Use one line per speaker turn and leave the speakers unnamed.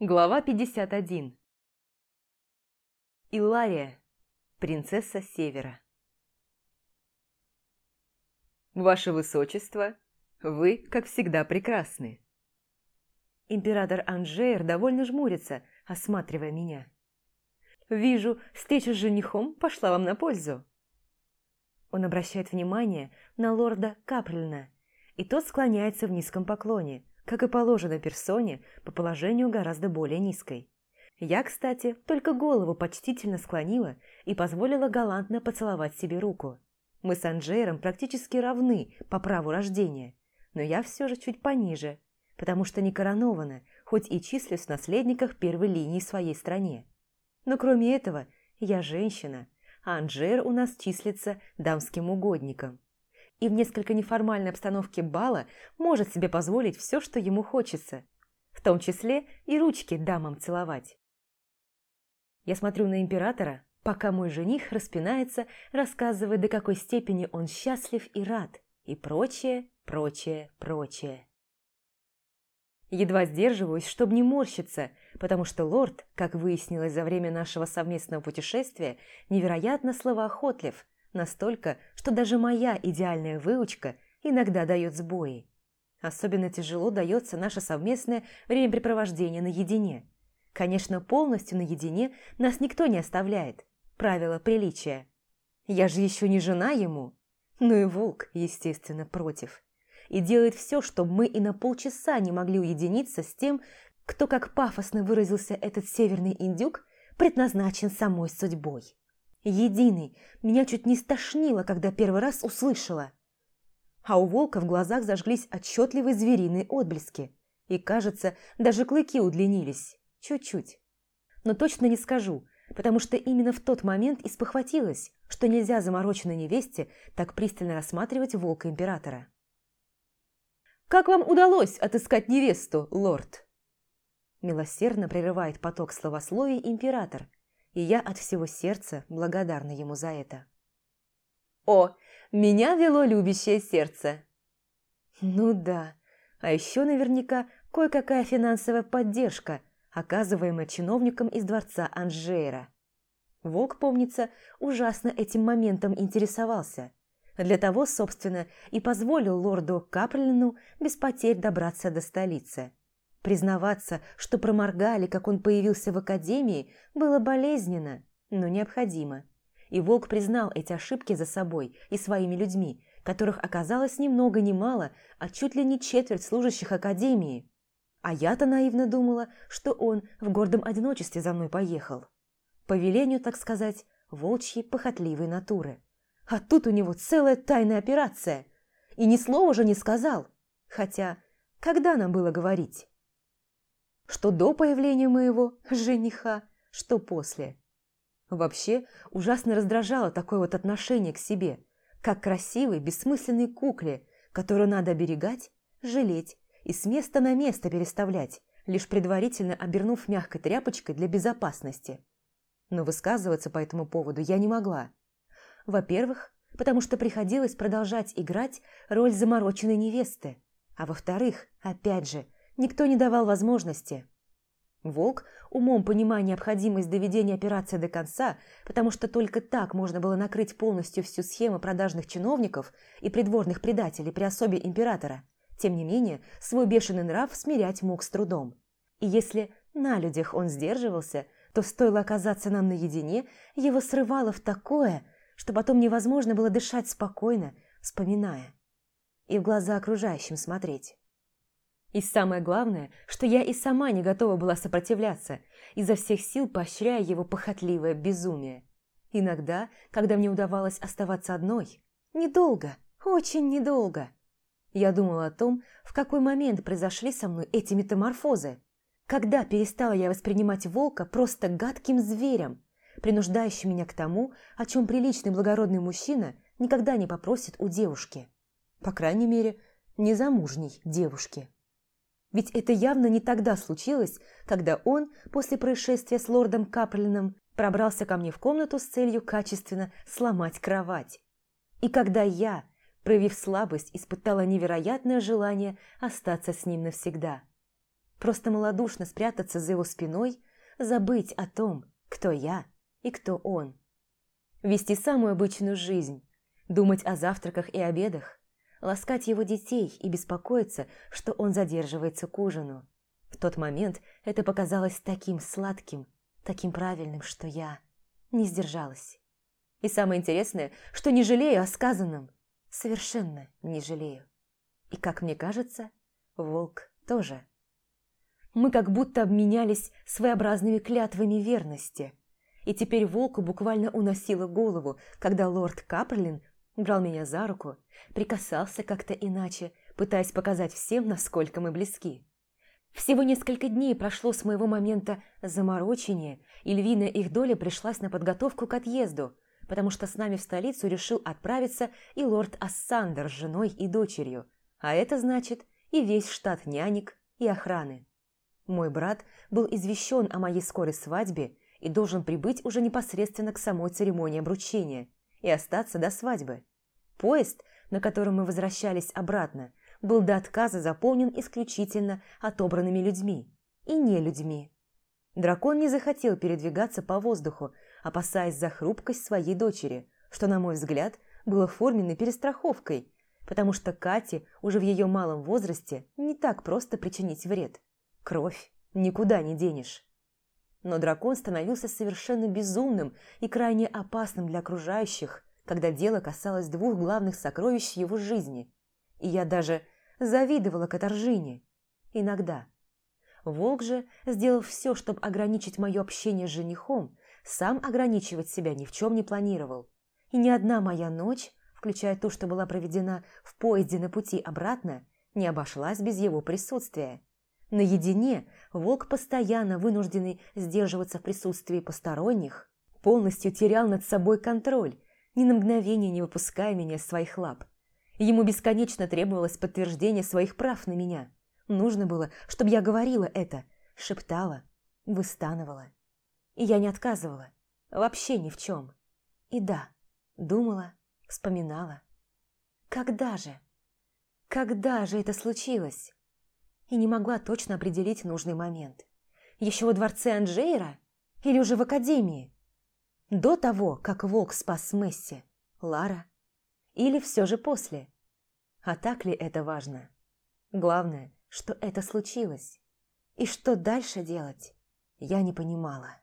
Глава 51 Илария, принцесса Севера Ваше Высочество, вы, как всегда, прекрасны. Император Анжейр довольно жмурится, осматривая меня. Вижу, встреча с женихом пошла вам на пользу. Он обращает внимание на лорда Капрельна, и тот склоняется в низком поклоне, как и положено персоне по положению гораздо более низкой. Я, кстати, только голову почтительно склонила и позволила галантно поцеловать себе руку. Мы с Анжейром практически равны по праву рождения, но я все же чуть пониже, потому что не коронована, хоть и числюсь в наследниках первой линии в своей стране. Но кроме этого, я женщина, а Анжейр у нас числится дамским угодником и в несколько неформальной обстановке бала может себе позволить все, что ему хочется, в том числе и ручки дамам целовать. Я смотрю на императора, пока мой жених распинается, рассказывая, до какой степени он счастлив и рад, и прочее, прочее, прочее. Едва сдерживаюсь, чтобы не морщиться, потому что лорд, как выяснилось за время нашего совместного путешествия, невероятно словоохотлив – Настолько, что даже моя идеальная выучка иногда дает сбои. Особенно тяжело дается наше совместное времяпрепровождение наедине. Конечно, полностью наедине нас никто не оставляет. Правило приличия. Я же еще не жена ему. Ну и волк, естественно, против. И делает все, чтобы мы и на полчаса не могли уединиться с тем, кто, как пафосно выразился этот северный индюк, предназначен самой судьбой. Единый, меня чуть не стошнило, когда первый раз услышала. А у волка в глазах зажглись отчетливые звериные отблески. И, кажется, даже клыки удлинились. Чуть-чуть. Но точно не скажу, потому что именно в тот момент и спохватилась, что нельзя замороченной невесте так пристально рассматривать волка императора. «Как вам удалось отыскать невесту, лорд?» Милосердно прерывает поток словословий император – и я от всего сердца благодарна ему за это. «О, меня вело любящее сердце!» «Ну да, а еще наверняка кое-какая финансовая поддержка, оказываемая чиновникам из дворца Анжейра. Волк, помнится, ужасно этим моментом интересовался. Для того, собственно, и позволил лорду Капрелину без потерь добраться до столицы. Признаваться, что проморгали, как он появился в академии, было болезненно, но необходимо. И Волк признал эти ошибки за собой и своими людьми, которых оказалось ни много ни мало, а чуть ли не четверть служащих академии. А я-то наивно думала, что он в гордом одиночестве за мной поехал. По велению, так сказать, волчьей похотливой натуры. А тут у него целая тайная операция. И ни слова же не сказал. Хотя, когда нам было говорить? Что до появления моего жениха, что после. Вообще, ужасно раздражало такое вот отношение к себе, как красивой, бессмысленной кукле, которую надо оберегать, жалеть и с места на место переставлять, лишь предварительно обернув мягкой тряпочкой для безопасности. Но высказываться по этому поводу я не могла. Во-первых, потому что приходилось продолжать играть роль замороченной невесты, а во-вторых, опять же, никто не давал возможности. Волк умом понимая необходимость доведения операции до конца, потому что только так можно было накрыть полностью всю схему продажных чиновников и придворных предателей при особе императора, тем не менее свой бешеный нрав смирять мог с трудом. И если на людях он сдерживался, то стоило оказаться нам наедине, его срывало в такое, что потом невозможно было дышать спокойно, вспоминая, и в глаза окружающим смотреть. И самое главное, что я и сама не готова была сопротивляться, изо всех сил поощряя его похотливое безумие. Иногда, когда мне удавалось оставаться одной, недолго, очень недолго, я думала о том, в какой момент произошли со мной эти метаморфозы. Когда перестала я воспринимать волка просто гадким зверем, принуждающим меня к тому, о чем приличный благородный мужчина никогда не попросит у девушки. По крайней мере, незамужней девушки. Ведь это явно не тогда случилось, когда он, после происшествия с лордом Капрелином, пробрался ко мне в комнату с целью качественно сломать кровать. И когда я, проявив слабость, испытала невероятное желание остаться с ним навсегда. Просто малодушно спрятаться за его спиной, забыть о том, кто я и кто он. Вести самую обычную жизнь, думать о завтраках и обедах, ласкать его детей и беспокоиться, что он задерживается к ужину. В тот момент это показалось таким сладким, таким правильным, что я не сдержалась. И самое интересное, что не жалею о сказанном. Совершенно не жалею. И, как мне кажется, волк тоже. Мы как будто обменялись своеобразными клятвами верности. И теперь волку буквально уносило голову, когда лорд Капрлин брал меня за руку, прикасался как-то иначе, пытаясь показать всем, насколько мы близки. Всего несколько дней прошло с моего момента заморочения, и львиная их доля пришлась на подготовку к отъезду, потому что с нами в столицу решил отправиться и лорд Ассандер с женой и дочерью, а это значит и весь штат нянек и охраны. Мой брат был извещен о моей скорой свадьбе и должен прибыть уже непосредственно к самой церемонии обручения и остаться до свадьбы. Поезд, на котором мы возвращались обратно, был до отказа заполнен исключительно отобранными людьми и не людьми. Дракон не захотел передвигаться по воздуху, опасаясь за хрупкость своей дочери, что, на мой взгляд, было форменной перестраховкой, потому что Кате уже в ее малом возрасте не так просто причинить вред. Кровь никуда не денешь. Но дракон становился совершенно безумным и крайне опасным для окружающих, когда дело касалось двух главных сокровищ его жизни. И я даже завидовала Катаржине. Иногда. Волк же, сделав все, чтобы ограничить мое общение с женихом, сам ограничивать себя ни в чем не планировал. И ни одна моя ночь, включая ту, что была проведена в поезде на пути обратно, не обошлась без его присутствия. Наедине волк, постоянно вынужденный сдерживаться в присутствии посторонних, полностью терял над собой контроль, ни на мгновение не выпуская меня из своих лап. Ему бесконечно требовалось подтверждение своих прав на меня. Нужно было, чтобы я говорила это, шептала, выстанывала. И я не отказывала. Вообще ни в чем. И да, думала, вспоминала. Когда же? Когда же это случилось? И не могла точно определить нужный момент. Еще во дворце Анджейра? Или уже в академии? До того, как волк спас Месси, Лара? Или все же после? А так ли это важно? Главное, что это случилось. И что дальше делать, я не понимала.